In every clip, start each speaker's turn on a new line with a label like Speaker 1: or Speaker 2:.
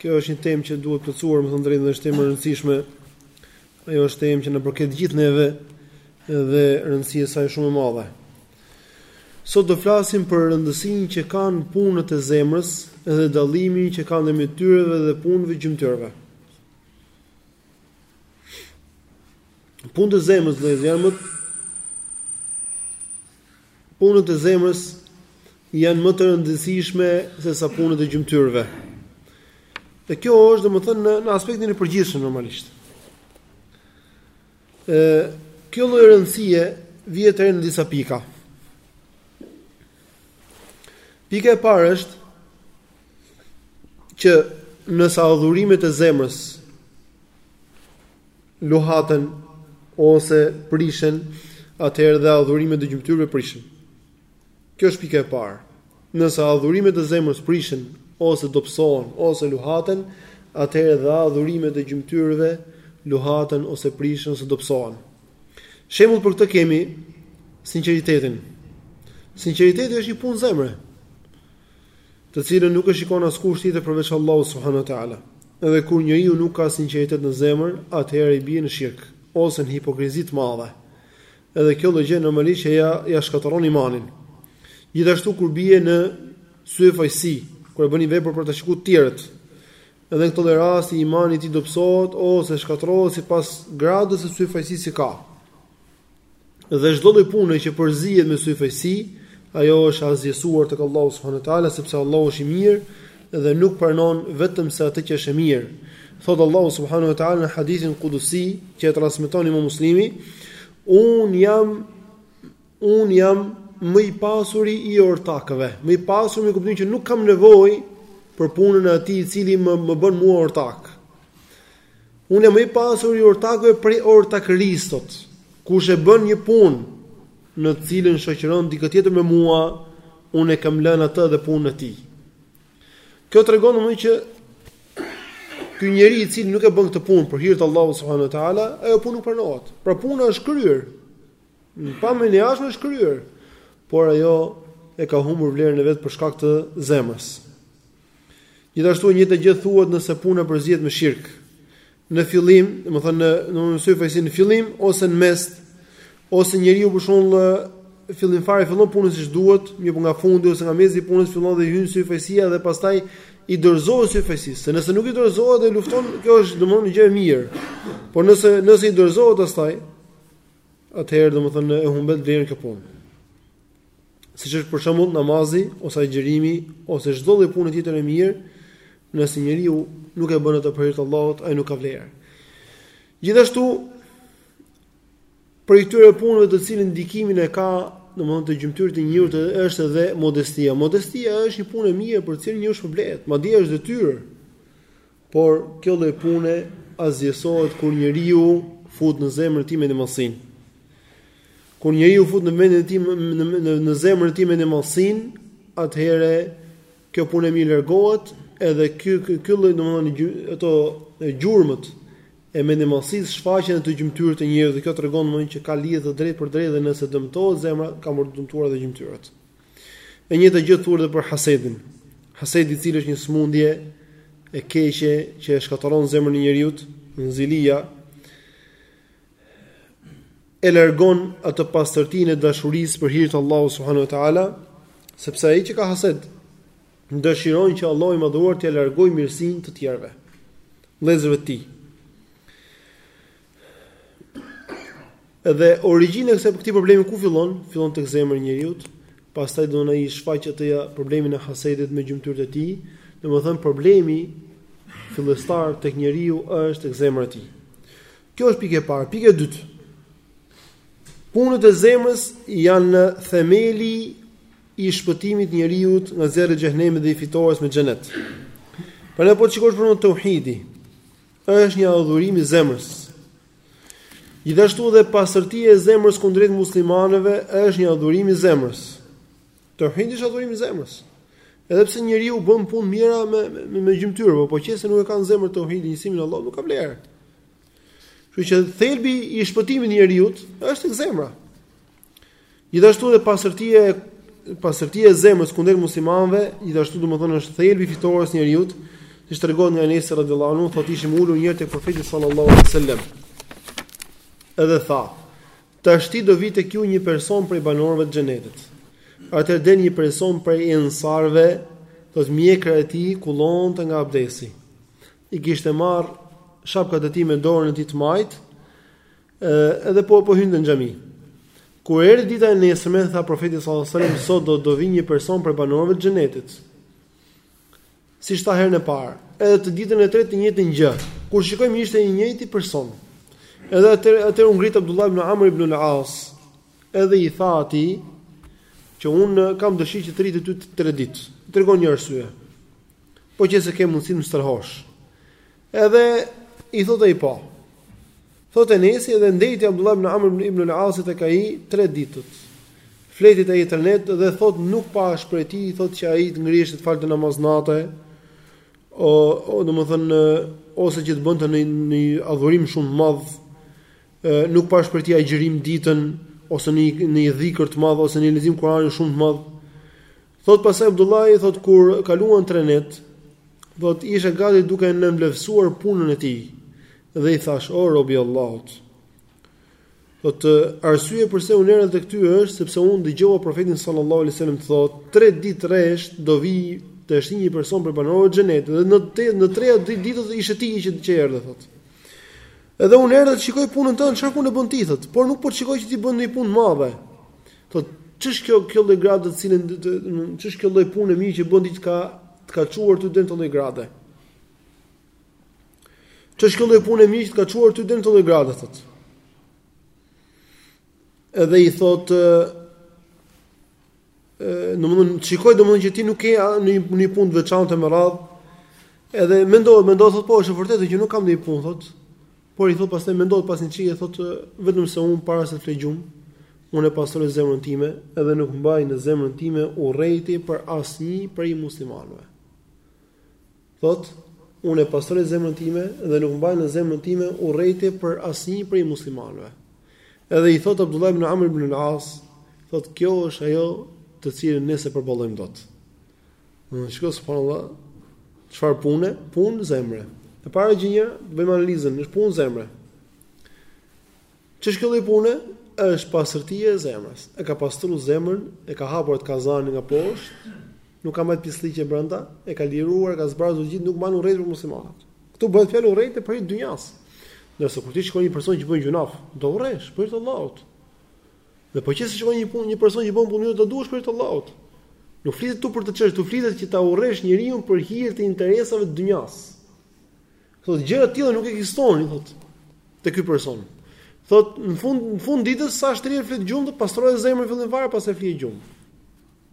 Speaker 1: Kjo është një temë që duhet plotësuar, me thënë të drejtën, është temë e rëndësishme. Ajo është temë që na përket të gjithë neve dhe rëndësia e saj është shumë e madhe. Sot do flasim për rëndësinë që kanë punët e zemrës dhe dallimin që kanë ndërmjet tyreve dhe punëve të gjymtyrëve. Punët e zemrës dhe zemrës Punët e zemrës janë më të rëndësishme se sa punët e gjymtyrëve. Dhe kjo është domethënë në, në aspektin e përgjithshëm normalisht. Ë kjo lloj rëndësie vihet re në disa pika. Pika e parë është që nëse adhurimet e zemrës luhaten ose prishen, atëherë dhe adhurimet e gjymtyrëve prishen. Kjo është pika e parë. Nëse adhurimet e zemrës prishen ose dobësohen ose luhaten, atëherë dhe adhurimet e gjymtyrëve luhaten ose prishen ose dobësohen. Shembull për këtë kemi sinqeritetin. Sinqeriteti është një punë zemre. të cilën nuk e shikon askush tjetër përveç Allahut subhanahu wa taala. Edhe kur njeriu nuk ka sinqeritet në zemër, atëherë i bie në shirk, ose në hipokrizi të madhe. Edhe kjo lloj gjë normalisht që ia shkatërron imanin. Gjithashtu kur bie në syfaqësi, kur e bën një vepër për ta shikuar të tjerët, edhe në këtë lloj rasti imani i tij dobësohet ose shkatërrohet sipas gradës së syfaqësisë që ka. Dhe çdo lloj pune që përzihet me syfaqësi, ajo është e asgjësuar tek Allahu subhanahu wa taala, sepse Allahu është i mirë dhe nuk pranon vetëm se atë që është e mirë. Thotë Allahu subhanahu wa taala në hadithin kudsi që e transmeton Imam Muslimi, unë jam, unë jam më i pasuri i ortakëve, më i pasur me kuptimin që nuk kam nevojë për punën e atij i cili më më bën mua ortak. Unë jam më i pasuri i ortakëve prej ortakërisë, thotë. Kush e bën një punë, në të cilën shoqëron dikë tjetër me mua, unë e kam lënë atë dhe punën e tij. Kjo tregon domethënë që ky njeri i cili nuk e bën këtë punë për hir të Allahut subhanuhu teala, ajo punë nuk pranohet. Pra puna është kryer. Në pamjen e jashtme është kryer, por ajo e ka humbur vlerën e vet për shkak të zemrës. Gjithashtu e njëjta gjë thuhet nëse puna përzihet me shirk. Në fillim, domethënë në në me syfaqësi në fillim ose në mes, ose njeriu për shembull fillim fare fillon punën siç duhet, mirëpo nga fundi ose nga mesi i punës fillon dhe hyn syfaqësia dhe pastaj i dorëzohet syfaqësisë. Se nëse nuk i dorëzohet dhe lufton, kjo është domthonë gjë e mirë. Por nëse nëse i dorëzohet asaj, atëherë domthonë e humbet vlerën kjo punë. siç është për shembull namazi ose agjërimi ose çdo lloj pune tjetër e mirë, nëse njeriu nuk e bën atë për hir të Allahut, ajo nuk ka vlerë. Gjithashtu prej këtyre punëve të cilën ndikimin e ka domethënë te gjymtyrët e njeriut është edhe modestia. Modestia është një punë e mirë për të cilën njeriu shpërblehet, madje është detyrë. Por kjo lloj pune asgjësohet kur njeriu fut në zemrën e tij mendjemadhësinë. Kur njeriu fut në vendin e tij në në zemrën e tij mendjemadhësinë, atëherë kjo punë e mirë largohet, edhe ky ky lloj domethënë ato gjurmët e mendjemadhësisë shfaqen në te gjymtyrët e njeriut dhe kjo tregon domethënë që ka lidhje të drejtpërdrejtë dhe nëse dëmtohet zemra, kanë për t'u dëmtuar edhe gjymtyrët. E njëjta gjë thuhet edhe për hasedin. Hasedi i cili është një sëmundje e keqe që e shkatërron zemrën e njeriut, zilia e largon atë pastërtinë e dashurisë për hir të Allahut subhanahu wa taala, sepse ai që ka hased dëshiron që Allahu i madhëruar t'ua largojë mirësinë të tjerëve, vëllezërve të tij. Dhe origjina e këtij problemi ku fillon? Fillon tek zemra e njeriut, pastaj do ta shfaqë atë problemin e hasedit me gjymtyrët e tij, domethënë problemi fillestar tek njeriu është tek zemra e tij. Kjo është pika e parë, pika e dytë. Punët e zemrës janë themeli i shpëtimit të njeriut nga zjarri i xhehenemit dhe i fitores me xhenet. Po po të shikosh për tauhidi, Është një adhurim i zemrës. Gjithashtu dhe pastërtia e zemrës kundrejt muslimanëve është një adhurim i zemrës. Tauhidi është adhurim i zemrës. Edhe pse njeriu bën punë të mira me me, me gjymtyrë, por po qe se nuk e ka në zemër tauhidin, njësimin e Allahut nuk ka vlerë. Kështu që thelbi i shpëtimit të njeriut është tek zemra. Gjithashtu dhe pastërtia e pastërtia e zemrës kundrejt muslimanëve, gjithashtu domethënë është thelbi i fitores njeriut, siç tregohet nga Enesi radhiyallahu anhu, thotë ishim ulur një herë tek profeti sallallahu alaihi wasallam. Edhe tha: "Tashti do vijë tek ju një person prej banorëve të xhenetit." Atëherë del një person prej ensarve, thotë mjekra e tij kullonte nga abdesi. I kishte marrë shapkat e tij me dorën e tij të majtë, Ë edhe po po hynte në xhami. Kur erdhi dita e nesërme, tha profeti sallallahu alajhi wasallam, sot do do vijë një person prej banorëve të xhenetit. Siç tha herën e parë, edhe të ditën e tretë të njëjtën gjë. Kur shikojmë ishte i njëjti person. Edhe atë atëherë u ngrit Abdullah ibn Amr ibn al-As. Edhe i tha atij që unë kam dëshirë që të rri te ty tre ditë. Tregon një arsye. Po qe se ke mundësi të më strehosh. Edhe i thotë ai po. Thotë Enesi edhe ndejti Abdullah ibn Amr ibn al-As tek ai tre ditët. Fjeti te ai tre net dhe thotë nuk pashë prej tij, thotë që ai të ngrihej të falte namaz nate. O, o domethënë ose që të bënte ndonjë adhurim shumë të madh, nuk pashë prej tij agjërim ditën ose ndonjë dhikr të madh ose ndonjë lexim Kur'ani shumë të madh. Thotë pastaj Abdullahi, thotë kur kaluan tre netët, thotë isha gati duke e nënvlefsuar punën e tij dhe i thashë, o rob i Allahut, thotë arsye përse unë erdha tek ty është sepse unë dëgjova profetin sallallahu alaihi wasallam të thotë, tre ditë rresht do vijë tashti një person prej banorëve të xhenetit dhe në të treja ditët ishe ti që që erdhe thotë. Edhe unë erdha të shikoj punën tënde, çfarë pune bën ti thotë, por nuk po të shikoj që ti bën një punë të madhe. Thotë, ç'është kjo kjo lloj grade të cilën ç'është kjo lloj pune e mirë që bën ti të ka të ka çuar ty deri në këtë lloj grade. Ç'është kjo lloj pune e mirë që të ka çuar ty deri në këtë lloj grade thotë. Edhe i thotë domethënë, të shikoj domethënë që ti nuk ke ndonjë punë të veçantë me radhë, edhe mendohet, mendohet, thot po, është e vërtetë që nuk kam ndonjë punë, thot, por i thot pastaj mendohet pas një çikë, thot, vetëm se unë para se të fle gjumë, unë e pastroj zemrën time, edhe nuk mbaj në zemrën time urrejtje për asnjë prej muslimanëve. Thotë, Unë e pastroj zemrën time dhe nuk mbaj në zemrën time urrejtje për asnjë prej muslimanëve. Edhe i thotë Abdullah ibn Amr ibn al-As, thotë, kjo është ajo të cilën ne s'e përballojmë dot. Në shiko subhanallah, çfarë pune? Punë zemre. E para gjë një, bëjmë analizën, është punë zemre. Ç'është kjo lloj pune? Është pastërtia e zemrës. E ka pastruar zemrën, e ka hapur atë kazanin nga poshtë, nuk ka më pislliqe brenda, e ka liruar, e ka zbrazur gjithë, nuk mban urrejtje për muslimanët. Ktu bëhet fjalë urrejtje prej dynjasë. Nëse kur ti shikon një person që bën gjynah, do urresh për hir të Allahut. Dhe po qe se shikon një punë, një person që bën punë, do e duash për hir të Allahut. Nuk flitet ktu për këtë çështje, ktu flitet që ta urresh njeriun për hir të interesave të dynjasë. Thotë gjëra të tilla nuk ekzistonin thotë te ky person. Thotë në fund në fund të ditës sa shtrihej të flinte gjumë e pastronte zemrën fillim fare pastaj flinte gjumë.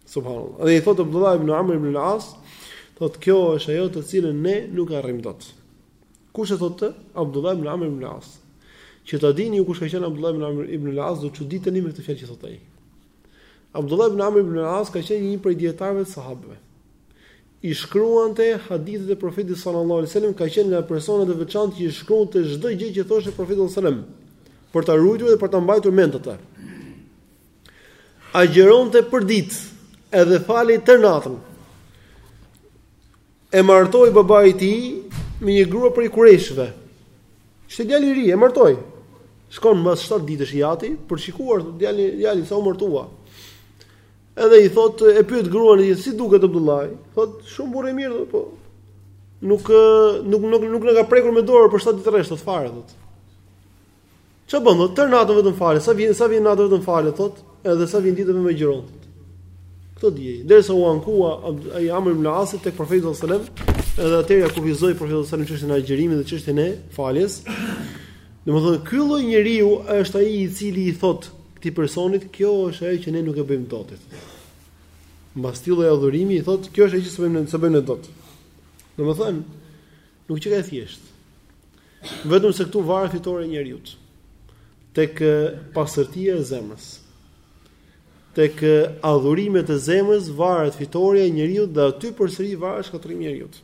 Speaker 1: Subhanallahu. Dhe i thotë Abdullah ibn Amr ibn al-As, thotë kjo është ajo të cilën ne nuk arrijmë dot. Kush e thotë Abdullah ibn Amr ibn al-As? Që ta dini ju kush ka qenë Abdullah ibn Amr ibn al-As, do të çuditeni me këtë fjalë që thotë ai. Abdullah ibn Amr ibn al-As ka qenë një prej dijetarëve të sahabëve. i shkruante hadithet e Profetit sallallahu alejhi dhe selem ka qenë nga personat e veçantë që i shkruante çdo gjë që thoshte Profeti sallallahu alejhi dhe selem për ta ruajtur dhe për ta mbajtur mend atë. Agjeronte për ditë edhe falej tër natën. E martoi babai i tij me një grua prej kurejshëve. Ishte djalë i ri, e martoi. Shkon mbas 7 ditësh i ati për të shikuar djalin, djalin sa u martua. Edhe i thot, e pyet gruan e tij, si duket Abdullaj? Thot, shumë burrë i mirë, po. Nuk nuk nuk nuk na ka prekur me dorë për 7 ditë rresht fare, thot. Ça bën, thot, tër natën vetëm falet, sa vjen, sa vjen natën vetëm falet, thot, edhe sa vjen ditën agjiron. Kështu, derisa u ankua ai Amr ibn Asit tek profeti sallallahu alajhi wasallam, edhe atëherë ja kufizoi profeti sallallahu alajhi wasallam çështjen e agjërimit dhe çështjen e faljes. Domethënë, ky lloj njeriu është ai i cili i thotë Këtij personit kjo është ajo që ne nuk e bëjmë dot i thotë. Mbas këtij lloj adhurimi i thotë kjo është ajo që s'e bëjmë s'e bëjmë ne dot. Domethënë nuk qenka e thjesht. Vetëm se këtu varet fitorja e njeriut. Tek pastërtia e zemrës. Tek adhurimet e zemrës varet fitorja e njeriut dhe aty përsëri varet shkatrimi i njeriut.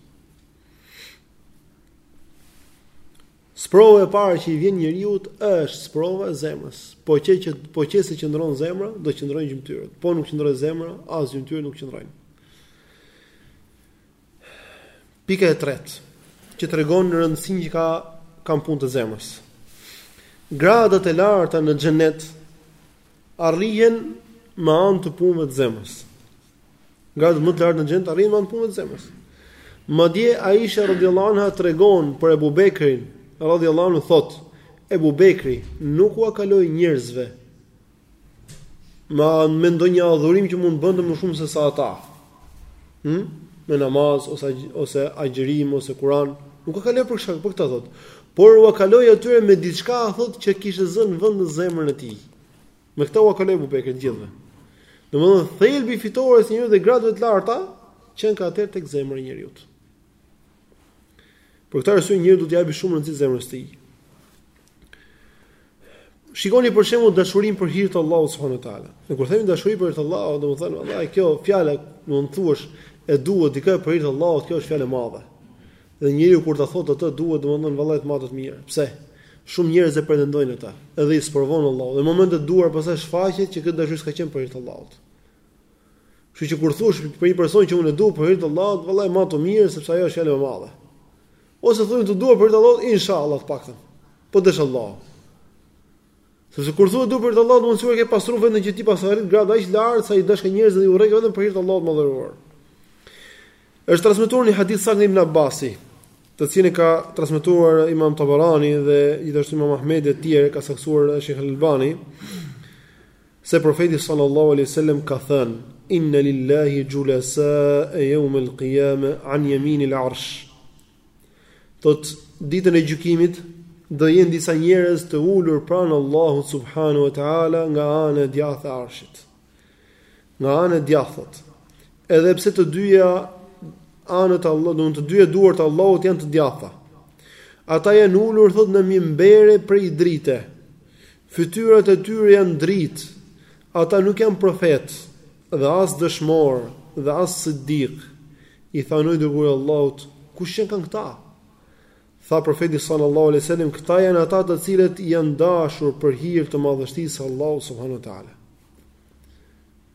Speaker 1: Sprova e parë që i vjen njeriut është sprova e zemrës. Po qe që po qe se qëndron zemra, do të qëndrojnë gjymtyrët. Po nuk qëndroi zemra, as gjymtyrët nuk qëndrojnë. Pika e tretë, që tregon rëndësinë që ka kanë punët e zemrës. Gradat e larta në xhenet arrihen me anë të punëve të zemrës. Gradat më të lartë në xhenet arrihen me anë të punëve të zemrës. Madje Aisha radhiyallahu anha tregon për Ebu Bekrin radhiyallahu anhu thot Ebu Bekri nuk ua kaloi njerëzve ma me ndonjë adhurim që mund të bënte më shumë se sa ata. Hm? Me namaz ose ose agjërim ose Kur'an, nuk ua kaloi për këtë, për këtë thot. Por ua kaloi atyre me diçka thot që kishte zënë vend në zemrën e tij. Me këtë ua kaloi Abu Bekri të gjithëve. Domethënë thelbi i fitores së njeriut dhe gradëve të larta qenka atëherë tek zemra e njeriut. Për këtë arsye njeriu duhet t'i japë shumë rëndësi zemrës së tij. Shikoni për shembull dashurinë për hir të Allahut subhanuhu teala. Ne kur themi dashuri për hir të Allahut, domethënë vallahi kjo fjalë, që të thuash, e dua dikë për hir të Allahut, kjo është fjalë e madhe. Dhe njeriu kur ta thotë atë duhet domethënë vallahi të matet mirë. Pse? Shumë njerëz e pretendojnë atë, edhe i sprovon Allahu dhe në moment të duhur pastaj shfaqet që kjo dashuri s'ka qenë për hir të Allahut. Kështu që kur thua për një person që unë e dua për hir të Allahut, vallahi matu mirë sepse ajo është fjalë e madhe. Ose thuaj të dua për hir të Allahut, inshallah të paktën. Po desh Allahu. Sepse kur thu du për hir të Allahut të Madhëruar ke pastruar vendin që ti paske arrit gradë aq lart sa i dashke njerëzit dhe i urrejke vetëm për hir të Allahut të Madhëruar. Është transmetuar një hadith nga Ibn Abbasi, të cilin e ka transmetuar Imam Tabarani dhe gjithashtu Imam Ahmed dhe të tjerë e ka saktësuar Sheikh Al-Albani se profeti sallallahu alaihi wasallam ka thënë inna lillahi julasa yawm al-qiyamah an yamin al-arsh Thot ditën e gjykimit do jenë disa njerëz të ulur pranë Allahut subhanahu wa taala nga ana e djathtë e Arshit. Nga ana e djathtë. Edhe pse të dyja anët e Allahut, të dyja duart e Allahut janë të djathta. Ata janë ulur thot në mimbere prej drite. Fytyrat e tyre janë dritë. Ata nuk janë profet dhe as dëshmor dhe as siddiq. I thanë, O i Dërguari i Allahut, kush qenkan këta? Tha Profeti sallallahu alejhi ve sellem, këta janë ata të cilët janë dashur për hir të madhështisë së Allahut subhanahu wa taala.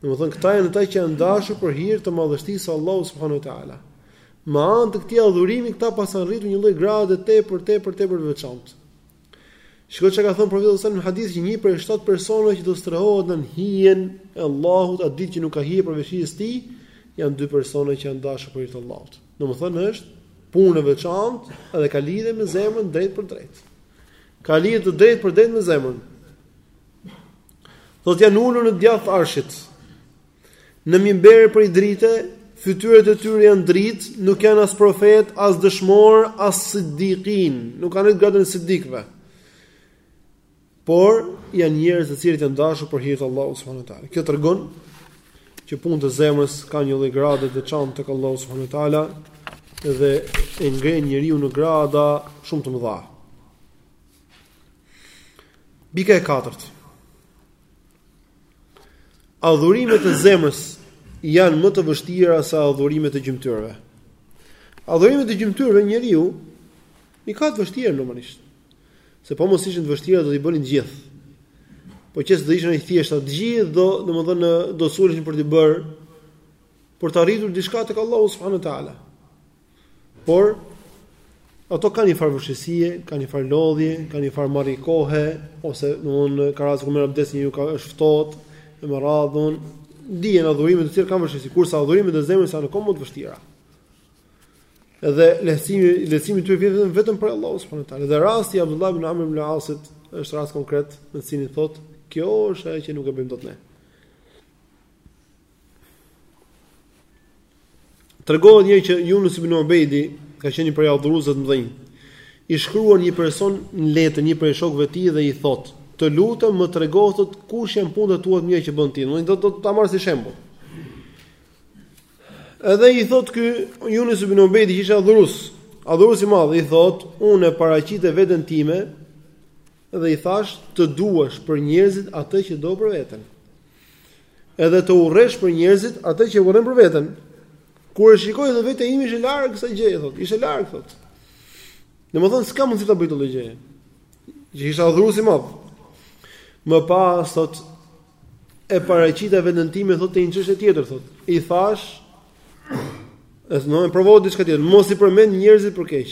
Speaker 1: Domethënë këta janë ata që janë dashur për hir të madhështisë së Allahut subhanahu wa taala. Me anë të këtij adhurimi këta paskan arritur një lloj grade tepër, tepër, tepër të veçantë. Shiko çka ka thënë profeti sallallahu alajhi wasallam në hadith që një prej 7 personave që do strehohet nën hijen e Allahut atë ditë që nuk ka hije përveç hijes së tij, janë dy persona që janë dashur për hir të Allahut. Domethënë është punë e veçantë dhe ka lidhje me zemrën drejtpërdrejt. Ka lidhje të drejtpërdrejtë me zemrën. Thotë janë ulur në djathtë Arshit. Në minbere prej drite, fytyrat e tyre janë dritë, nuk janë as profetë, as dëshmorë, as siddiqin, nuk kanë arrit gradën e siddiqëve. Por janë njerëz të cilët janë dashur për hir të Allahut subhanahu wa taala. Kjo tregon që punët e zemrës kanë një lloj grade të veçantë tek Allahu subhanahu wa taala dhe e ngrenë njeriu në grada shumë të mëdha. Pika e katërt. Adhurimet e zemrës janë më të vështira se adhurimet e gjymtyrëve. Adhurimet e gjymtyrëve njeriu i ka të vështirë normalisht. Se po mos ishin të vështira do t'i bënin të gjithë. Po qe se do ishin të thjeshta të gjithë domethënë do suleshin për t'i bërë për të arritur diçka tek Allahu subhanahu wa taala. Por ato kanë një farë vështirësie, kanë një farë lodhje, kanë një farë marrje kohe ose domthonë ka raste kur merr abdes njeriu kur është ftohtë e me radhë dihen adhurime të tjera kanë vështirësi, kurse adhurimet e zemrës janë akoma më të vështira. Edhe lehtësimi, lehtësimi të vjen vetëm vetëm prej Allahut subhanahu wa taala. Dhe rasti i Abdullah ibn Amr ibn al-Asit është rast konkret, në të cilin thotë, kjo është ajo që nuk e bëjmë dot ne. Tregohet një që Yunus ibn Ubeidi ka qenë një prej adhuruesve të mëdhenj. I shkruan një person një letër një prej shokëve të tij dhe i thotë: "Të lutem, më trego thotë kush janë punët tuaja të mira që bën ti." Do të thotë ta marr si shembull. Edhe i thotë ky Yunus ibn Ubeidi që ishte adhurues, adhurues i madh, i thotë: "Unë e paraqita veten time dhe i thashë të duash për njerëzit atë që do për veten." Edhe të urresh për njerëzit atë që urren për veten. Kur e shikoj edhe vetja ime ishte larg kësaj gjëje thotë, ishte larg thotë. Domethënë s'ka mundësi ta bëj këtë gjë. Që ishte adhurues i madh. Më pas thotë e paraqita veten time thotë te një çështje tjetër thotë. I thashë as nuk e provoj diçka tjetër, mos i përmend njerëzit për keq.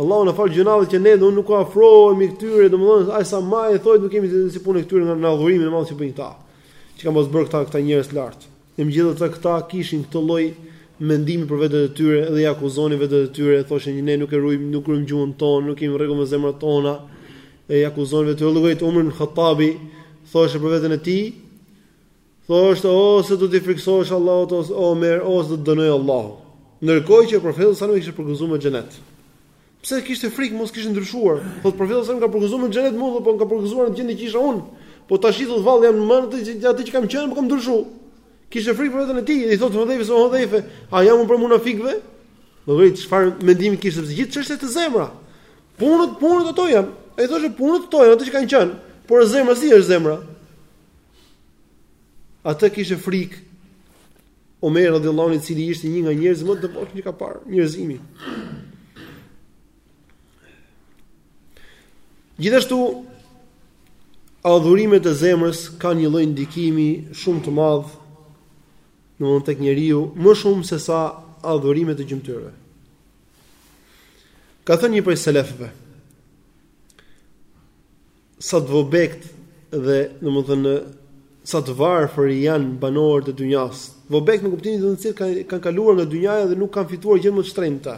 Speaker 1: Allahu na faltë gjynahet që ne as nuk u afrohemi këtyre, domethënë ai sa më e thotë nuk kemi të si punë këtyre nga adhurimi i madh që bëjnë këta. Që kanë mos bërë këta këta njerëz lart. Megjithatë këta kishin këtë lloj mendimi për veten e tyre dhe i akuzonin veten e tyre, thoshin që ne nuk e ruajmë, nuk ruajmë gjuhën tonë, nuk kemi rregull me zemrat tona. E i akuzonin vetë Ulugajt Umer ibn Hattabi, thoshte për veten e tij, Thoshte, Ose do t'i frikësohesh Allahut, o Omer, ose do të të dënojë Allahu. Ndërkohë që Profeti sallallahu alajhi wasallam e kishte përgëzuar me xhenet. Pse kishte frikë mos kishte ndryshuar? Thotë Profeti sallallahu alajhi wasallam ka përgëzuar me xhenet mua, po ka përgëzuar në gjendjen që isha unë. Po tash i thotë vallë jam në atë që atë që kam qenë, apo kam ndryshuar. Kishte frikë për veten e tij, i thotë Hudhaife, o Hudhaife, a jam unë prej munafikëve? Domethënë çfarë mendimi kishte se gjithë çështja është zemra. Punët, punët ato janë. Ai thoshte punët ato janë ato që kanë qenë, por zemra si është zemra? Atë kishte frikë Omer radiallahu anhu i cili ishte një nga njerëzit më të devotshëm që ka parë njerëzimi. Gjithashtu adhurimet e zemrës kanë një lloj ndikimi shumë të madh në mund tek njeriu, më shumë se sa adhurimet e gjymtyrëve. Ka thënë një prej selefëve, sa të vobektë dhe domethënë sa të varfër janë banorët e dynjasë. Vobektë në kuptimin e cilët kanë kanë kaluar nga dynjaja dhe nuk kanë fituar gjënë më të shtrenjtë.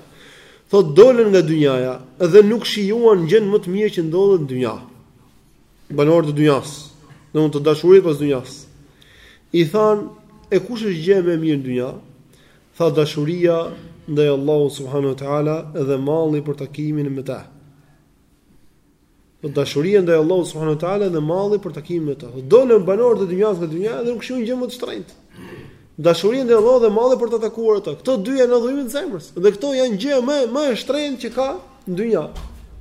Speaker 1: Thotë dolën nga dynjaja dhe nuk shijuan gjënë më të mirë që ndodhet në dynja. Banorët e dynjasë, domethënë të dashurit pas dynjasë. I thanë, e kush është gjëja më e mirë në dynja? Tha dashuria ndaj Allahut subhanahu wa taala dhe malli për takimin me të. Dashuria ndaj Allahut subhanahu wa taala dhe malli për takimin me të. Dolën banorët e dynjas nga dynja dhe nuk shijuan gjë më të shtrenjtë. Dashuria ndaj Allahut dhe malli për ta takuar atë. Këto dy janë adhurimet e zemrës dhe këto janë gjëja më e shtrenjtë që ka në dynja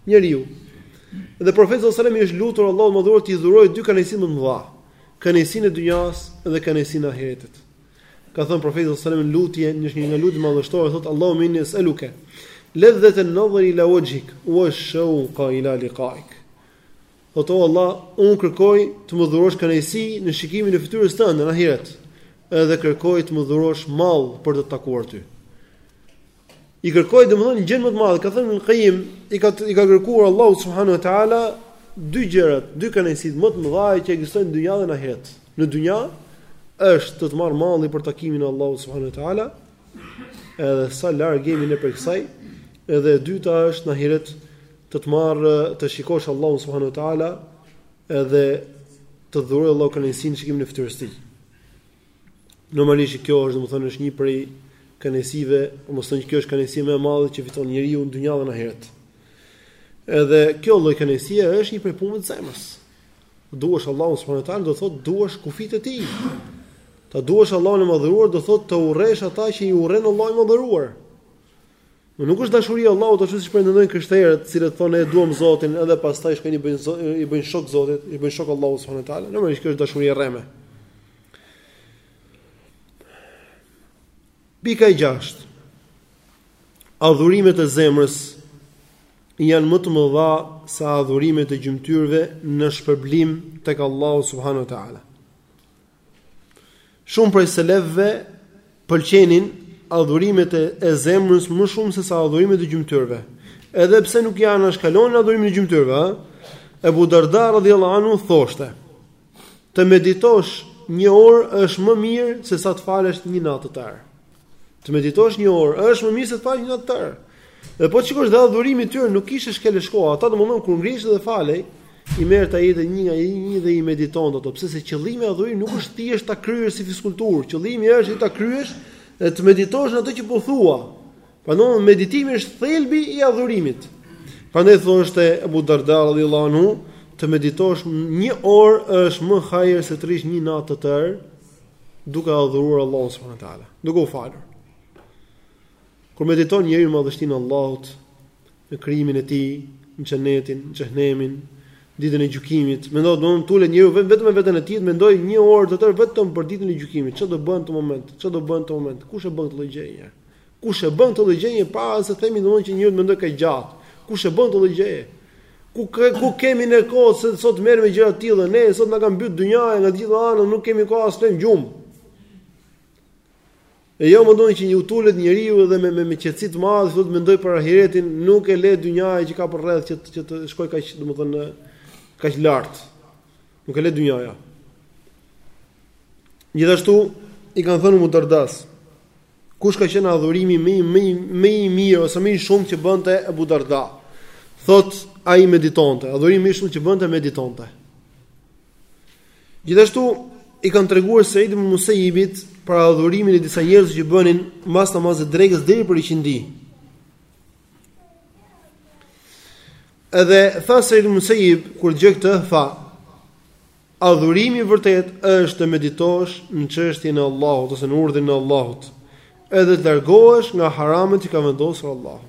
Speaker 1: njeriu. Dhe profeti sallallahu alajhi wasallam i është lutur Allahut madhëruar të i dhurojë dy kënaqësi më të mëdha. Kënaqësinë e dynjas dhe kënaqësinë e ahiretit. Ka thënë profeti sallallahu alajhi wasallam lutje, një një nga lutjet madhështore thotë Allahumma inni es'aluka ladhata an-nazar ila wajhik wa ash-shawqa ila liqa'ik. Thotë o Allah, unë kërkoj të më dhurosh kënaqësi në shikimin e fytyrës tënde në ahiret. Edhe kërkoj të më dhurosh mall për të takuar ty. I kërkoi domethënë gjën më të madhe, ka thënë Ibn Qayyim, i ka i ka kërkuar Allahut subhanahu wa taala dy gjërat, dy kënaqësitë më të mëdha që ekzistojnë në dynja dhe në ahiret. Në dynja është të të marrë malli për takimin e Allahut subhanahu wa taala, edhe sa larg jemi ne prej kësaj, edhe e dyta është në ahiret të të marr të shikosh Allahun subhanahu wa taala edhe të të dhurojë Allahu kënaqësinë e shikimit në fytyrën e tij. Normalisht që kjo është domethënë është një prej kënaqësive, domethënë që kjo është kënaqësia më e madhe që fiton njeriu në dynja dhe në ahiret. Edhe kjo lloj kënaqësie është një prej punëve të zemrës. Ta duash Allahun subhanahu teala do thotë të duash kufijtë e tij. Ta duash Allahun e madhëruar do thotë të urresh ata që i urren Allahu i madhëruar. Nuk është dashuria e Allahut ashtu siç pretendojnë krishterët, të cilët thonë ne e duam Zotin edhe pastaj shkojnë i bëjnë i bëjnë shok Zotit, i bëjnë shok Allahut subhanahu wa taala. Normalisht kjo është dashuri e rreme. Pika e gjashtë. Adhurimet e zemrës janë më të mëdha se adhurimet e gjymtyrëve në shpërblim tek Allahu subhanahu wa taala. Shumë prej selefëve pëlqenin adhurimet e zemrës më shumë se sa adhurimet e gjymtyrëve, edhe pse nuk e anashkalonin adhurimin e gjymtyrëve, ha? Ebu Darda radhiyallahu anhu thoshte: Të meditosh një orë është më mirë se sa të falësh një natë të tërë. Të meditosh një orë, është më mirë se të falësh një natë të tërë. Dhe po të shikosh dhe adhurimi i tyre nuk ishte shkel e shko, ata domethënë kur ngrihej dhe falej, i merrte ajetet një nga një dhe i meditonte ato, pse se qëllimi i adhurimit nuk është thjesht ta kryesh si fizkulturë, qëllimi është ta kryesh dhe të meditosh në atë që po thua. Prandaj meditimi është thelbi i adhurimit. Prandaj thoshte Abu Darda radhiyallahu anhu, të meditosh një orë është më hajër se të rrish një natë të tërë. duke adhuruar Allahun subhanahu wa taala, duke u falur. Kur mediton njeriu në madhështinë e Allahut, në krijimin e tij, në xhenetin, në xhehenemin, ditën e gjykimit, mendon domethënë të ulet njeriu vetëm me veten e tij, të mendojë një orë të tërë vetëm për ditën e gjykimit, ça do bëhet në këtë moment, ça do bëhet në këtë moment, kush e bën këtë lloj gjëje njherë. Kush e bën këtë lloj gjëje pra siç themi domethënë që njeriu mendon kaq gjatë? Kush e bën këtë lloj gjëje? Ku ku kemi ne kohë sot të merremi me gjëra të tilla, ne sot na ka mbyt dynjaja nga të gjitha anët, nuk kemi kohë as të flemë gjumë. E jo më domethënë që të ulet njeriu dhe me, me, me qetësi të madhe, që të mendojë për ahiretin, nuk e le dynjaja që ka përreth që, që të shkojë kaq, domethënë, kaq lart. Nuk e le dynjaja. Gjithashtu, i kanë thënë Umu Dardas, kush ka qenë adhurimi më i më i më i mirë ose më i shumë që bënte Abu Darda? Thotë ai meditonte, adhurimi më i shumë që bënte meditonte. Gjithashtu i kanë treguar Seid ibn Musejibit për adhurimin e disa njerëzve që bënin mas namazit drekës deri për iqindi. Edhe tha Seid ibn Musejib kur dëgjoi këtë tha Adhurimi i vërtetë është të meditosh në çështjen e Allahut ose në urdhrin e Allahut, edhe të largohesh nga haramet që ka vendosur Allahu.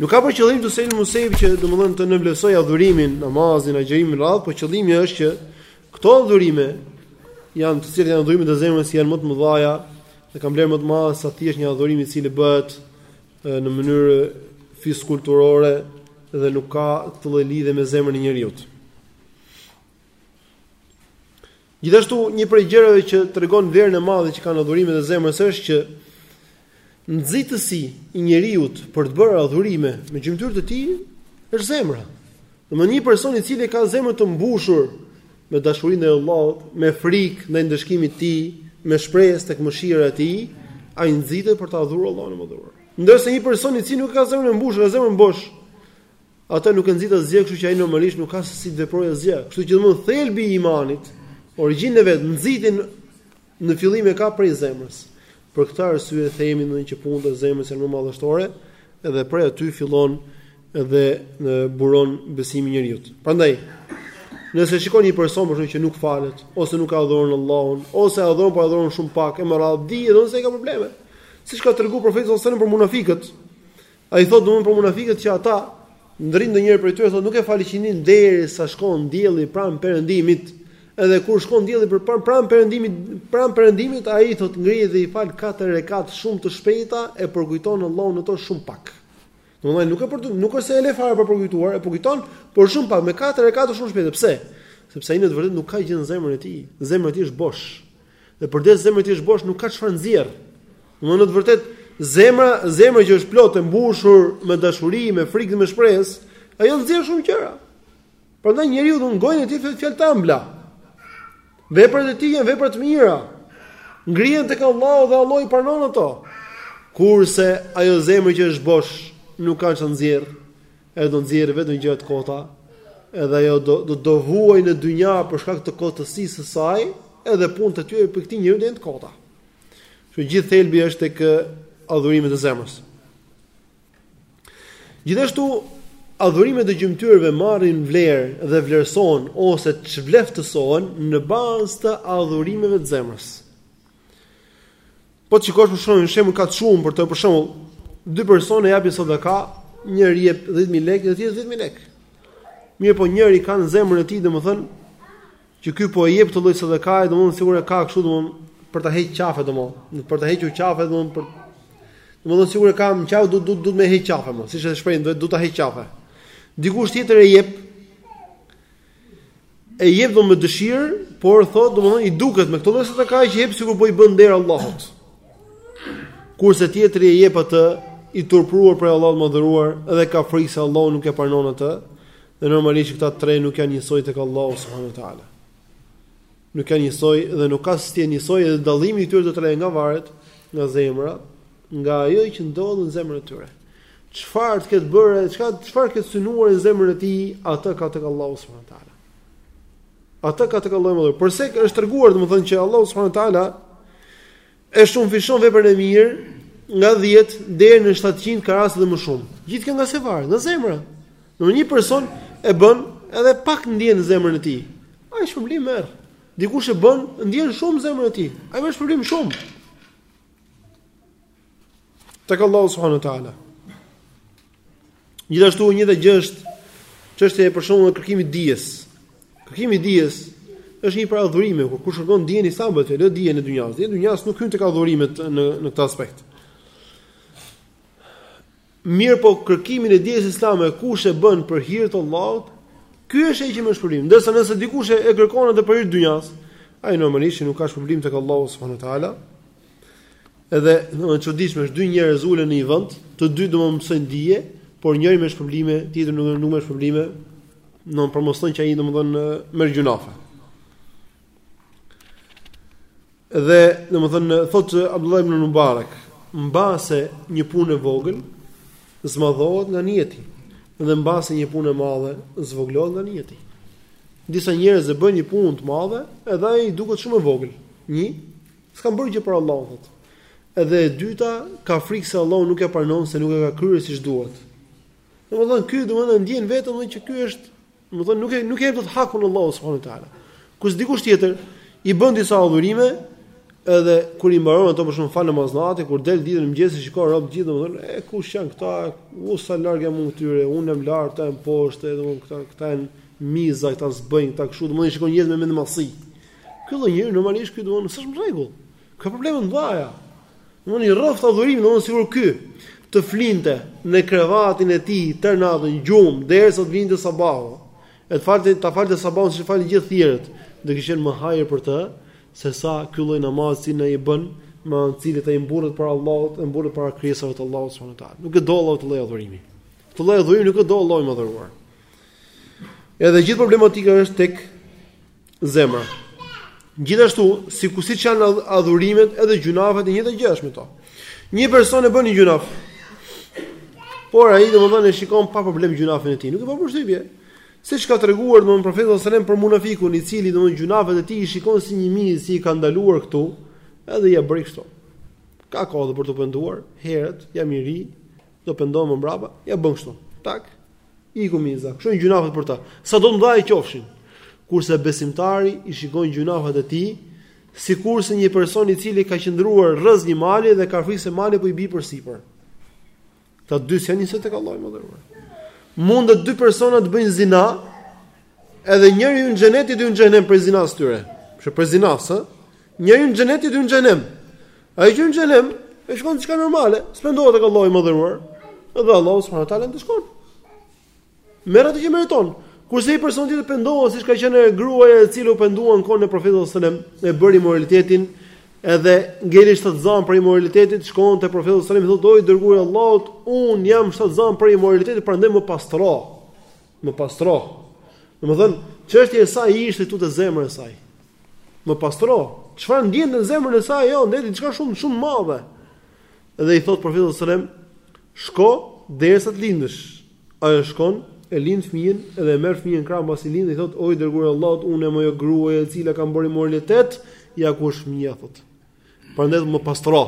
Speaker 1: Nuk ka për qëllim Seid ibn Musejibi që domethënë të nënvlerësojë adhurimin, namazin, agjerimin, e me radhë, por po qëllimi është që këto adhurime janë të cilat janë adhurime të zemrës janë më të mëdhaja dhe kanë vlerë më të madhe se ç'është një adhurim i cili bëhet në mënyrë fiskulturore dhe nuk ka atë lloj lidhje me zemrën e njeriut. Gjithashtu një prej gjërave që tregon vlerën e madhe që kanë adhurimet e zemrës është që nxitësi i njeriut për të bërë adhurime me gjymtyrët e tij është zemra. Domethënë një person i cili ka zemrën të mbushur me dashuri ndaj Allahut, me frikë ndaj ndëshkimit të Tij, me shpresë tek mëshira e Tij, ai nxitet për të adhuruar Allahun e Madhëruar. Ndërsa një person i cili nuk ka zemrën e mbushur, ka zemrën bosh, atë nuk e nxit asgjë, kështu që ai normalisht nuk ka se si të veprojë asgjë. Kështu që domethënë thelbi i imanit, origjina e vet, nxitjen në fillim e ka prej zemrës. Për këtë arsye themi domethënë që punët e zemrës janë më madhështore dhe prej aty fillon dhe buron besimi i njeriut. Prandaj, nëse shikon një person për shembull që nuk falet ose nuk e adhuron Allahun ose adhuron por adhuron shumë pak e me radhë dije që ai ka probleme. Siç ka treguar profeti sallallahu alajhi wasallam për munafiqët, Ai thotë domethënë për munafikët që ata rri ndonjëri prej tyre thotë nuk e fal iqindinë derisa shkon dielli pranë perëndimit. Edhe kur shkon dielli për pranë pran perëndimit, pranë perëndimit ai thotë ngrihet dhe i fal katër rekat shumë të shpejta e përkujton Allahun në to shumë pak. Domethënë nuk e për nuk është se e le fare pa e përkujtuar, e përkujton, por shumë pak me katër rekat shumë shpejt. Pse? Sepse ai në të vërtetë nuk ka gjë në zemrën e tij. Zemra e tij është bosh. Dhe përderisa zemra e tij është bosh, nuk ka çfarë nxjerr. Domethënë në të vërtetë, zemra, zemra që është plot e mbushur me dashuri, me frikë dhe me shpresë, ajo nxjerr shumë gjëra. Prandaj njeriu do ngjojnë te ai fjalë fjalë të ambla. Veprat e tij janë vepra të mira. Ngrihen tek Allahu dhe Allahu i pranon ato. Kurse ajo zemër që është bosh, nuk ka çfarë nxjerr. Ajo do nxjerrë vetëm gjëra të kota, edhe ajo do do do vuajë në dynja për shkak të kotësisë së saj, edhe punët e tyre për këtë njeri janë të kota. Që gjithë thelbi është tek adhurimet e zemrës. Gjithashtu adhurimet e gjymtyrëve marrin vlerë dhe vlerësohen ose çvleftësohen në bazë të adhurimeve të zemrës. Po të shikosh për shembull, shembuj ka shumë për të, për shembull, dy persona japin sadaka, njëri jep 10000 lekë dhe tjetri 10000 lekë. Mirëpo njëri ka në zemrën e tij, domethënë, që ky po e jep këtë lloj sadakaje, domethënë sikur e ka kështu domon për ta heq qafe domon, për ta hequr qafe domon për domethënë sikur e ka në qafë do do do ta heq qafe më, siç e shprehin, do ta heq qafe. Dikush tjetër e jep E jep do me dëshirë, por thot domethënë i duket me këto lloj sadaka që jep sikur po i bën nder Allahut. Kurse tjetri e jep atë i turpëruar prej Allahut të madhëruar dhe ka frikë se Allahu nuk e pranon atë. Dhe normalisht që këta tre nuk janë njësoj tek Allahu subhanahu wa taala. Nuk janë njësoj dhe nuk ka stje njësoj dhe dallimi i tyre të tre nga varet nga zemra, nga ajo që ndodh në zemrën e tyre. Çfarë të ketë bërë, çka çfarë të ketë synuar në zemrën e tij, atë ka tek Allahu subhanahu wa taala. Atë ka tek Allahu i madhëruar. Siç është treguar domethënë që Allahu subhanahu wa taala e shumëfishon veprën e mirë nga 10 deri në 700 ka raste dhe më shumë. Gjithë kjo nga se varet, nga zemra. Një person e bën edhe pak ndjen në zemrën e tij. Ai shpërblim merr. Dikush e bën ndjen shumë në zemrën e tij. Ai merr shpërblim shumë. Tek Allahu subhanahu wa taala. Gjithashtu njëjta gjë është çështja e për shembull e kërkimit të dijes. Kërkimi i dijes është një prej adhurimeve, kur kush kërkon dijen islame, e lë dijen e dynjas. Dija e dynjas nuk hyn tek adhurimet në në këtë aspekt. Mirëpo kërkimin e dijes islame kush e bën për hir të Allahut, ky është ai që merr shpërblim. Ndërsa nëse dikush e kërkon atë për hir të dynjas, ai normalisht që nuk ka shpërblim tek Allahu subhanahu wa taala. Edhe e çuditshme është dy njerëz ulen në një vend, të dy do të mësojnë dije, por njëri merr shpërblime, tjetri nuk nuk merr shpërblime, në për mos thënë që ai domethënë merr gjynahe. Dhe, domethënë, thotë Abdullah ibn Mubarak, mbase një punë e vogël, zmadhohet nga nijeti, dhe mbase një punë e madhe, zvoglohet nga nijeti. Disa njerëz e bëjnë një punë të madhe, edhe ai duket shumë e vogël. Një, s'kam bërë gjë për Allahun thotë. Edhe e dyta, ka frikë se Allahu nuk e pranon se nuk e ka kryer siç duhet. Domethënë ky domethënë ndjen veten që ky është Domethënë nuk e nuk e jep dot hakun Allahut subhanahu wa taala. Kurse dikush tjetër i bën disa adhurime, edhe kur i mbaron ato për shembull fal namaz nate, kur del ditën në mëngjes i shikon robt gjithë domethënë, e kush janë këta? U sa larg jam unë këtyre, unë jam lart, ata janë poshtë, domethënë këta këta janë miza, këta s'bëjnë, këta kështu, domethënë i shikon njerëzit me mendjemadhësi. Ky lloj njeriu normalisht ky domethënë s'është në rregull. Ka probleme të mëdha. Domthonë i rroftë adhurimi, domthonë sikur ky të flinte në krevatin e tij tërë natën gjum derisa të vinte sabahu. E të falte ta falte sabahun si e falin gjithë të tjerët, do të ishte më hajër për të se sa ky lloj namazi që ai bën me anë të cilit ai mburret para Allahut, e mburret para krijesave të Allahut subhanahu teala. Nuk e do Allahu këtë lloj adhurimi. Këtë lloj adhurimi nuk e do Allahu i madhëruar. Edhe gjithë problematika është tek zemra. Gjithashtu, sikur siç janë adhurimet edhe gjunafet e njëjta gjë është me to. Një person e bën një gjunaf. Por ai domethënë e shikon pa problem gjunafin e tij, nuk i bën përshtypje. Siç ka treguar domethënë profeti sallallahu alajhi wasallam për munafikun i cili domethënë gjunafet e tij i shikon si një mizë si i ka ndaluar këtu, edhe ia bëri kështu. Ka kohë për t'u penduar, herët jam i ri, do pendohem më mbrapa, ia bën kështu. Tak. Iku miza. Kështu janë gjunafet për ta. Sado të mëdha qofshin. Kurse besimtari i shikon gjunafet e tij sikurse një person i cili ka qëndruar rrëz një mali dhe ka frikë se mali po i bie përsipër. Këta dy s'janë njësoj tek Allahu i madhëruar. Mundet dy persona të bëjnë zina, edhe njëri hyn në xhenet i dyti në xhehenem prej zinasë tyre. Prej zinasë, ë? Njëri në xhenet i dyti në xhehenem. Ai që hyn në xhehenem e shikon diçka normale, s'pendohet tek Allahu i madhëruar, dhe Allahu subhanahu wa taala e ndëshkon. Merr atë që meriton. Kurse ai person tjetër pendohet siç ka qenë ajo gruaja e cila u pendua në kohën e Profetit sallallahu alajhi wasallam, e bëri imoralitetin, edhe ngeli shtatzan prej imoralitetit, shkon te Profeti sallallahu alajhi wasallam, thotë: "O i dërguar i Allahut, un jam shtatzan prej imoralitetit, prandaj më pastro." Më pastro. Domethën, çështja e saj ishte këtu te zemra e saj. Më pastro, çfarë ndjente në zemrën e saj ajo, ndjente diçka shumë shumë të madhe. Dhe i thot profeti sallallahu alajhi wasallam, shko derisa të lindësh. Ajo shkon, e lind fëmijën dhe e merr fëmijën në krah mbasi lind dhe i thot, o i dërguar i Allahut, unë jam ajo gruaja e cila kam bërë imoralitet, ja ku është fëmija thot. Prandaj do më pastro.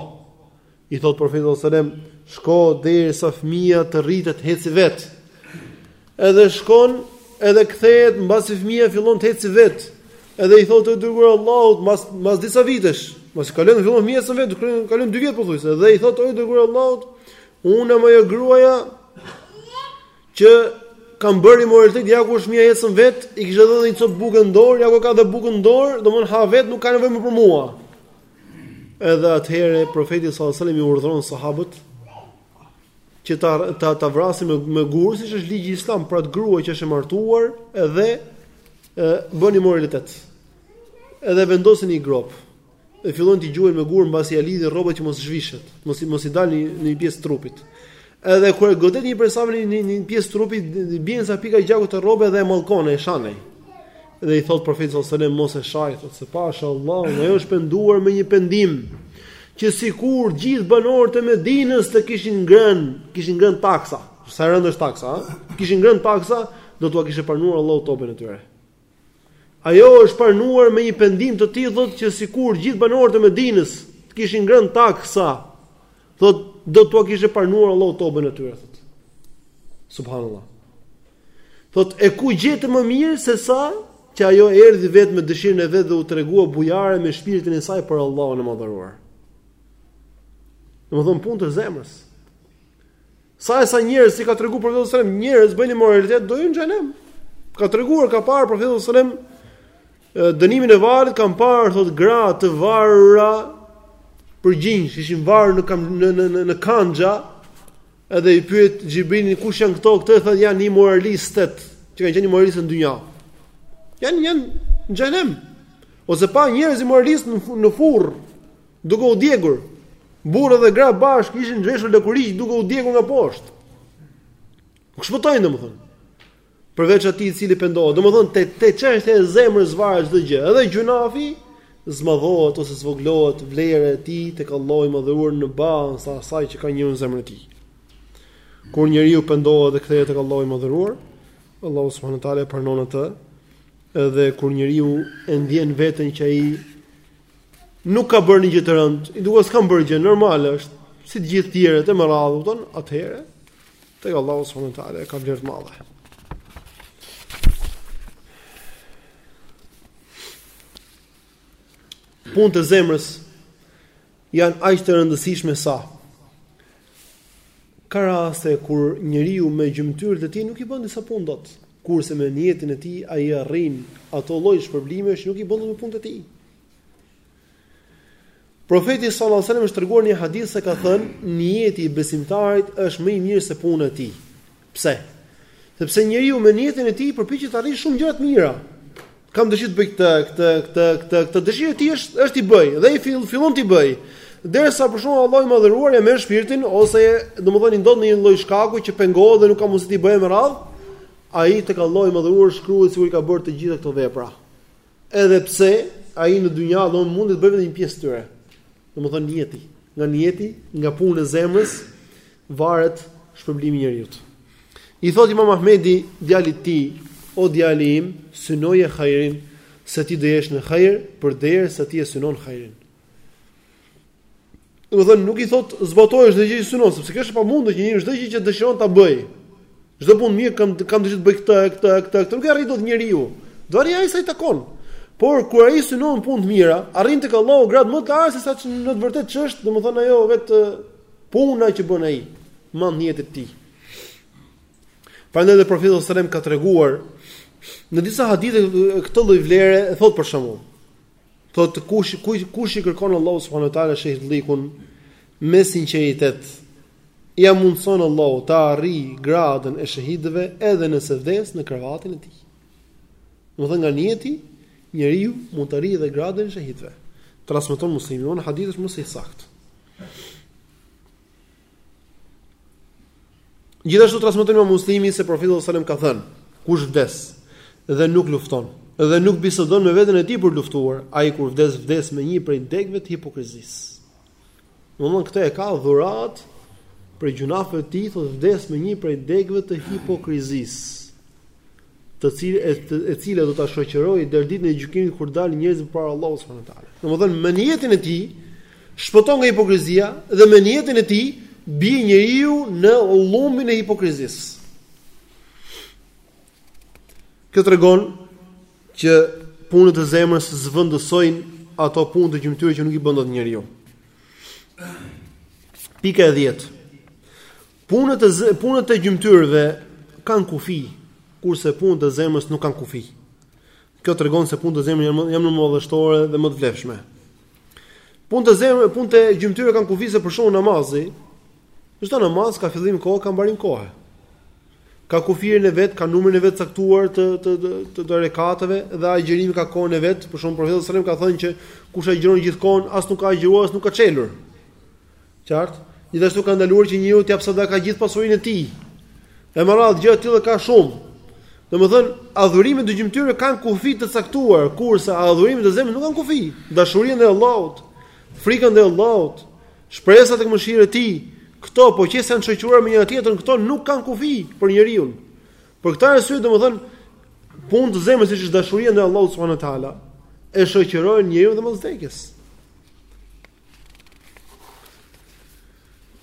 Speaker 1: I thot profeti sallallahu alajhi wasallam, shko derisa fëmia të rritet të ecë vet. Edhe shkon, edhe kthehet mbasi fëmia fillon të ecë vet. Edhe i thotë o i dërguar i Allahut mas mas disa vitesh, mbasi kalon fillon fëmia ecë vet, kalon 2 vjet pothuajse. Dhe i thotë o i dërguar i Allahut, unë jam ajo gruaja Që kam bërë imoralitet ja ku është fëmia ecën vet, i kishte dhënë një copë buke në dorë, ja ku ka dhe bukën në dorë, domthon ha vet nuk ka nevojë më për mua. Edhe atëherë profeti sallallahu alajhi wasallam i urdhëron sahabët që ta ta, ta vrasin me me gur, siç është ligji islam për atë grua që është e martuar, edhe e bën imoralitet. Edhe vendosin në një gropë. e fillojnë ta gjuajnë me gurë mbasi ia lidhin rrobat që mos zhvishet, mos i mos i dalë ndonjë pjesë trupit. Edhe kur e godet një person në një, një pjesë trupi, bien ca pika gjaku te rrobat dhe e mallkon e shan. Dhe i thot profeti sallallahu alajhi wasallam mos e shaj, thot se pasha Allahu, ajo është penduar me një pendim që sikur gjithë banorët e Medinës të kishin ngrën, kishin ngrën taksa. Sa rëndë është taksa, ha? Kishin ngrën taksa, do t'ua kishte pranuar Allahu tobën e tyre. Ajo është penduar me një pendim të tillë thotë që sikur gjithë banorët e Medinës të kishin ngrënë taksa, thotë do t'ua kishte pranuar Allahu tobën e tyre thotë. Subhanallahu. Thotë e ku gjete më mirë se sa që ajo erdhi vetë me dëshirën e vet dhe u tregua bujare me shpirtin e saj për Allahun e Madhëruar. Domethënë punët e zemrës. Sa e sa njerëz si ka treguar profeti sallallahu alajhi wasallam, njerëz bëjnë imoralitet, do hyjnë në xhenem. Ka treguar ka parë profeti sallallahu alajhi wasallam dënimin e varrit kam parë thot gra të varura për gjinj, që ishin varur në kam, në në në, në kanxha. Edhe i pyet Xhibrilin kush janë këto, këto i thotë janë imoralistet, që kanë qenë imoralistet në dynja. Janë janë në xhenem. Ose pa njerëz imoralistë në në furrë. Duke u djegur. Burra dhe gra bashkë ishin ngjeshur lakuriq duke u djegur nga poshtë. Nuk shpëtojnë domethënë. Përveç atij i cili pendohet, domethënë te te çështja e zemrës varet çdo gjë, edhe gjynahi zmadhohet ose zvogëlohet vlera e tij tek Allahu i Madhëruar në bazë të asaj që ka njeriu në zemrën e tij. Kur njeriu pendohet dhe kthehet tek Allahu i Madhëruar, Allahu subhanahu wa taala e pranon atë. Edhe kur njeriu e ndjen veten që ai Nuk ka bërë një gjë të rëndë, i duhet s'kam bërë gjë, normale është, si të gjithë tjerët e më radhë, kupton? Atëherë, tek Allahu subhanahu wa taala ka vlerë të madhe. Punët e zemrës janë aq të rëndësishme sa ka raste kur njeriu me gjymtyrët e tij nuk i bën disa punë dot. Kurse me nijetin e tij ai arrin ato lloj shpërblimesh që nuk i bën dot me punët e tij. Profeti sallallahu alajhi wasallam është treguar në një hadith se ka thënë nijeti i besimtarit është më i mirë se puna e tij. Pse? Sepse njeriu me nijetin e tij përpiqet të arrijë shumë gjëra të mira. Kam dëshirë të bëj këtë, këtë, këtë, këtë, këtë dëshira e tij është t'i bëjë dhe i fill, fillon t'i bëjë. Derisa për shembull Allahu i madhëruar ia merr shpirtin ose domethënë i ndodh ndonjë lloj shkaku që pengohet dhe nuk ka mundësi t'i bëjë me radhë, ai tek Allahu i madhëruar shkruhet sikur i ka bërë të gjitha këto vepra. Edhe pse ai në dynja mund të bëjë vetëm një pjesë të tyre. Domethënë nijeti, nga nijeti, nga puna e zemrës, varet shpërblimi i njeriu. I thotë Imam Ahmedi djalit të tij, o djali im, synoje hajrin, se ti do jesh në hajër përderisa ti e synon hajrin. Domethënë nuk i thotë zbatoje çdo gjë që synon, sepse kjo është e pamundur që njeriu çdo gjë që dëshiron ta bëjë. Çdo punë të mirë kam kam dëshirë të bëj këtë, këtë, këtë, këtë, nuk e arrin dot njeriu. Do arrijë ai sa i takon. Por kur ai synon punë të mira, arrin tek Allahu gradë më të lartë se sa në të vërtetë ç'është, domethënë ajo vetë Puna që bën ai me nijetin e tij. Prandaj dhe profeti sallallahu alajhi wasallam ka treguar në disa hadithe këtë lloj vlere, e thotë për shembull. Thotë kush kush kush i kërkon Allahu subhanahu wa taala shehidllikun me sinqeritet, ia mundëson Allahu ta arrijë gradën e shehidëve edhe nëse vdes në krevatin e tij. Domethënë nga nijeti, njeriu mund të arrijë edhe gradën e shehidëve. Transmeton Muslimi, hadithi është më se i saktë. Gjithashtu transmeton Imam Muslimi se profeti sallallahu alajhi wasallam ka thënë: Kush vdes dhe nuk lufton, dhe nuk bisedon me veten e tij për luftuar, ai kur vdes vdes me një prej degëve të hipokrizisë. Domthon këtë e ka dhuratë prej gjynaheve të tij, thotë vdes me një prej degëve të hipokrizisë, të cilë e, e cila do ta shoqërojë deri ditën e gjykimit kur dalin njerëzit para Allahut subhanuhu teala. Domthon me nijetin e tij Shpëton nga hipokrizia dhe me nijetin e tij bie njeriu në llumin e hipokrizisë. Kjo tregon që punët e zemrës zvendësojnë ato punë të gjymtyrëve që nuk i bën dot njeriu. Pika e 10. Punët e punët e gjymtyrëve kanë kufi, kurse punët e zemrës nuk kanë kufi. Kjo tregon se punët e zemrës janë më janë më madhështore dhe më të vlefshme. Punët e zemrës, punët e gjymtyrëve kanë kufi se për shembull namazi. Çdo namaz ka fillim kohe, ka mbarim kohe. Ka kufirin e vet, ka numrin e vet caktuar të të të, të, të rekateve dhe agjërimi ka kohën e vet. Për shembull profeti sallallahu alajhi wasallam ka thënë që kush agjëron gjithë kohën, as nuk ka agjëruar, as nuk ka çelur. Qartë? Gjithashtu ka ndaluar që njeriu të jap sadaka gjithë pasurinë e tij. E me radhë gjë të tilla ka shumë. Domethënë, adhurimet e gjymtyrëve kanë kufi të caktuar, kurse adhurimet e zemrës nuk kanë kufi. Dashuria ndaj Allahut, frika ndaj Allahut, shpresa tek mëshira e Tij, këto po qe se janë shoqëruar me njëra tjetrën, këto nuk kanë kufi për njeriu. Për këtë arsye, domethënë, punët e zemrës siç është dashuria ndaj Allahut subhanuhu teala, e shoqërojnë njeriun edhe mbas vdekjes.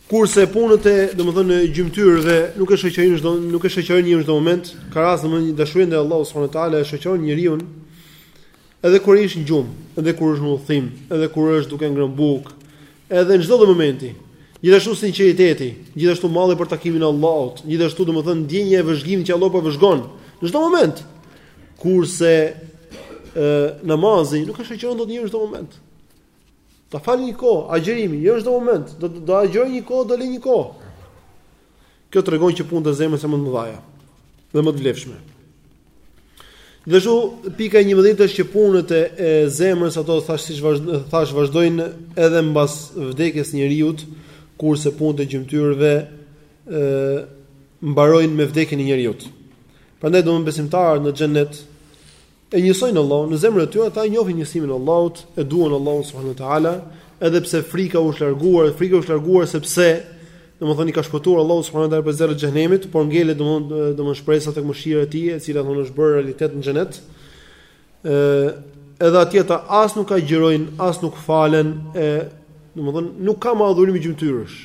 Speaker 1: Kurse punët e, domethënë, gjymtyrëve nuk e shoqërojnë çdo nuk e shoqërojnë njeriun çdo moment, ka raste domethënë një dashuria ndaj Allahut subhanuhu teala e shoqëron njeriun edhe kur është në gjumë, edhe kur është në udhëtim, edhe kur është duke ngrënë bukë, edhe në çdo lloj momenti. Gjithashtu sinqeriteti, gjithashtu malli për takimin e Allahut, gjithashtu domethënë ndjenja e vëzhgimit që Allahu po vëzhgon në çdo moment. Kurse ë namazi nuk e shoqëron dot njeriun në çdo moment. Do e fali një kohë, agjërimi, jo në çdo moment, do do agjëroj një kohë, do lë një kohë. Kjo tregon që punët e zemrës janë më të mëdha dhe më të vlefshme. Gjithashtu pika e 11 është që punët e zemrës ato thash siç vazhdojnë thash vazhdojnë edhe mbas vdekjes njeriut, kurse punët e gjymtyrëve ë mbarojnë me vdekjen e njeriut. Prandaj domethënë besimtarët në xhennet E njësojnë Allahun, në zemrën e tyre ata e njohin njësimin e Allahut, e duan Allahun subhanahu wa taala, edhe pse frika u është larguar, frika u është larguar sepse domethënë i ka shpëtuar Allahu subhanahu wa taala prej zjarrit të xhehenemit, por ngelet domethënë domethënë shpresa tek mëshira e tij, e cila domethënë është bërë realitet në xhenet. ë Edhe atje ata as nuk agjërojnë, as nuk falen, e domethënë nuk ka më adhurim gjymtyrësh.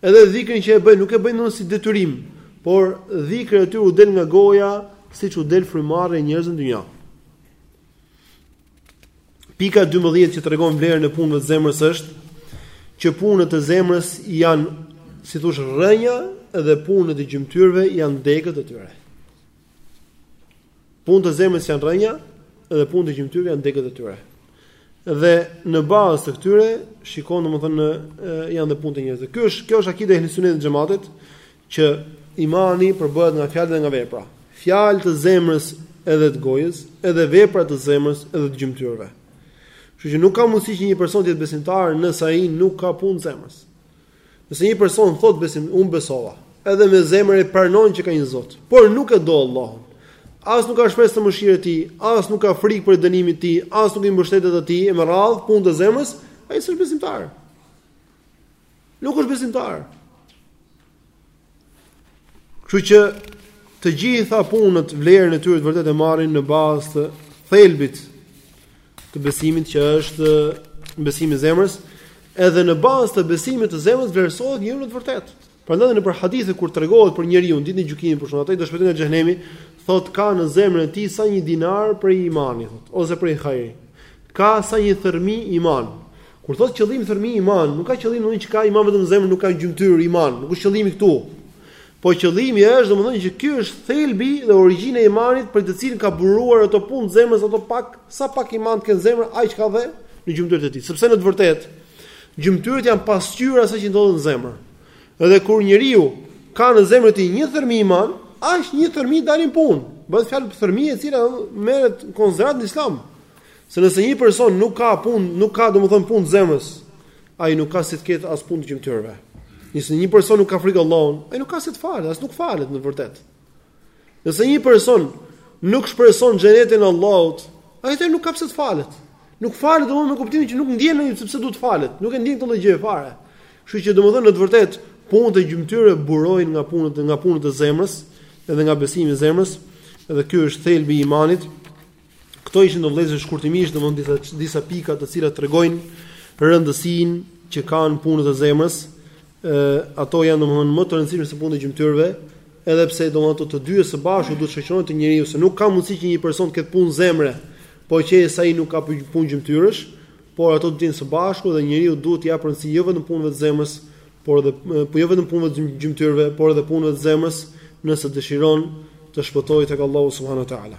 Speaker 1: Edhe dhikrin që e bëjnë nuk e bëjnë domethënë si detyrim, por dhikri i tyre u del nga goja siç u del frymëmarrja njerëzve në dynja. Pika 12 që tregon vlerën e punëve të zemrës është që punët e zemrës janë si të thuash rrënja dhe punët e gjymtyrëve janë degët e tyre. Punët e zemrës janë rrënja dhe punët e gjymtyrëve janë degët e tyre. Dhe në bazë të këtyre shikon domethënë në janë dhe punët e njerëzve. Ky është kjo është akideja e Ehli Sunetit xhematit që imani përbëhet nga fjalë dhe nga vepra. Fjalë të zemrës edhe të gojës, edhe vepra të zemrës edhe të gjymtyrëve. Kështu që nuk ka mundësi që një person të jetë besimtar nëse ai nuk ka punë zemrës. Nëse një person thotë besim, unë besova, edhe me zemër e pranon që ka një Zot, por nuk e do Allahun, as nuk ka shpresë te mëshira e tij, as nuk ka frikë për dënimin e tij, as nuk i mbështetet atij e me radhë punët e zemrës, ai s'është besimtar. Nuk është besimtar. Kështu që të gjitha punët vlerën e tyre të vërtetë e marrin në bazë të thelbit të besimit që është besimi i zemrës, edhe në bazë të besimit të zemrës vlerësohet njeriu në të vërtetë. Prandaj nëpër hadithe kur tregohet për njeriun ditën e gjykimit për shkak të atij do shpëtojë nga xhehenemi, thotë ka në zemrën e tij sa një dinar prej imani, thotë, ose prej hajri. Ka sa një thërmi iman. Kur thotë qëllim thërmi iman, nuk ka qëllim domthonjë që ka iman vetëm në zemër, nuk ka gjymtyrë iman, nuk është qëllimi këtu. Po qëllimi është domethënë që ky është thelbi dhe origjina e imanit për të cilin ka buruar ato punë të zemrës ato pak sa pak iman të ketë në zemër aq ka dhe në gjymtyrët e tij sepse në të vërtetë gjymtyrët janë pasqyra e asaj që ndodhet në zemër. Edhe kur njeriu ka në zemrën e tij një thërmi iman, aq një thërmi dalin punë. Bëhet fjalë për thërmi e cila merret në konsideratë në Islam. Se nëse një person nuk ka punë, nuk ka domethënë punë të zemrës, ai nuk ka si të ketë as punë të gjymtyrëve. Nëse një person nuk ka frikë Allahun, ai nuk ka si të falet, as nuk falet në vërtet. Nëse një person nuk shpreson xhenetin e Allahut, ai domethënë nuk ka pse të falet. Nuk falet domethënë me kuptimin që nuk ndjen ai se pse duhet të falet, nuk e ndjen këtë gjë fare. Kështu që domethënë në të vërtet punët e gjymtyrëve burojnë nga punët nga punët e zemrës, edhe nga besimi i zemrës, edhe ky është thelbi i imanit. Këto ishin do vëllezër shkurtimisht domthon disa disa pika të cilat tregojnë rëndësinë që kanë punët e zemrës. Ë ato janë domthon më të rëndësishme se punët e gjymtyrëve, edhe pse domthon ato të dyja së bashku duhet të shoqërohen te njeriu se nuk ka mundësi që një person të ketë punë zemre, po qe se ai nuk ka punë gjymtyrësh, por ato të dyja janë së bashku dhe njeriu duhet t'i japë rëndësi jo vetëm punëve të zemrës, por edhe po jo vetëm punëve të gjymtyrëve, por edhe punëve të zemrës, nëse dëshiron të shpëtojë tek Allahu subhanahu wa taala.